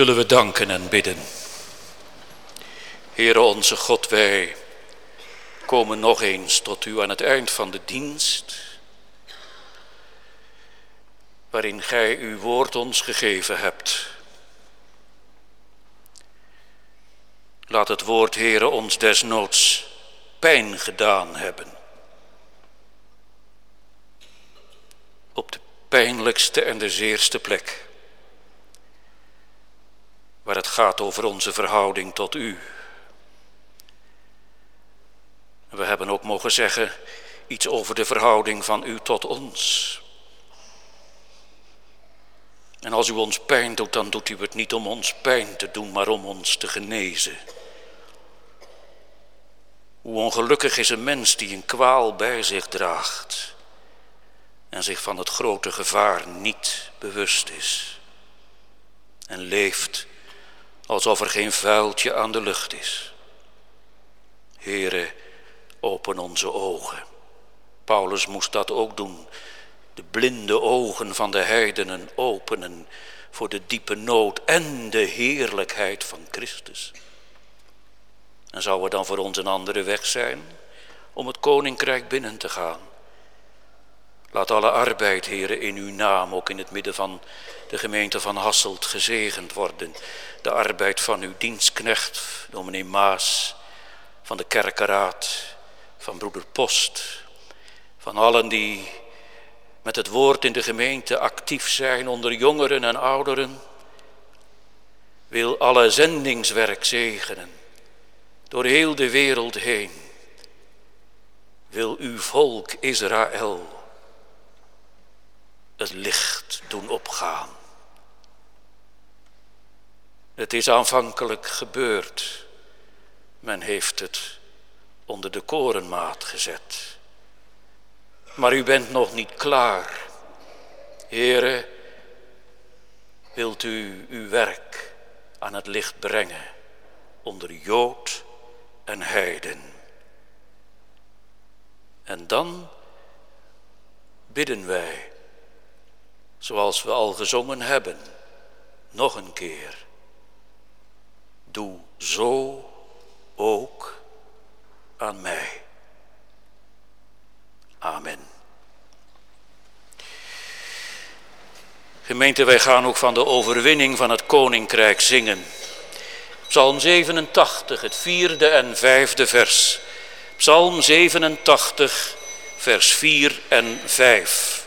Zullen we danken en bidden. Heere onze God, wij komen nog eens tot u aan het eind van de dienst, waarin gij uw woord ons gegeven hebt. Laat het woord, Heere, ons desnoods pijn gedaan hebben. Op de pijnlijkste en de zeerste plek waar het gaat over onze verhouding tot u. We hebben ook mogen zeggen iets over de verhouding van u tot ons. En als u ons pijn doet, dan doet u het niet om ons pijn te doen, maar om ons te genezen. Hoe ongelukkig is een mens die een kwaal bij zich draagt en zich van het grote gevaar niet bewust is en leeft alsof er geen vuiltje aan de lucht is. Here, open onze ogen. Paulus moest dat ook doen. De blinde ogen van de heidenen openen voor de diepe nood en de heerlijkheid van Christus. En zou er dan voor ons een andere weg zijn om het koninkrijk binnen te gaan? Laat alle arbeid, heren, in uw naam, ook in het midden van de gemeente van Hasselt, gezegend worden. De arbeid van uw dienstknecht, dominee Maas, van de kerkenraad, van broeder Post, van allen die met het woord in de gemeente actief zijn onder jongeren en ouderen. Wil alle zendingswerk zegenen, door heel de wereld heen. Wil uw volk Israël het licht doen opgaan. Het is aanvankelijk gebeurd. Men heeft het onder de korenmaat gezet. Maar u bent nog niet klaar. Here, wilt u uw werk aan het licht brengen onder Jood en Heiden. En dan bidden wij zoals we al gezongen hebben, nog een keer. Doe zo ook aan mij. Amen. Gemeente, wij gaan ook van de overwinning van het koninkrijk zingen. Psalm 87, het vierde en vijfde vers. Psalm 87, vers 4 en 5.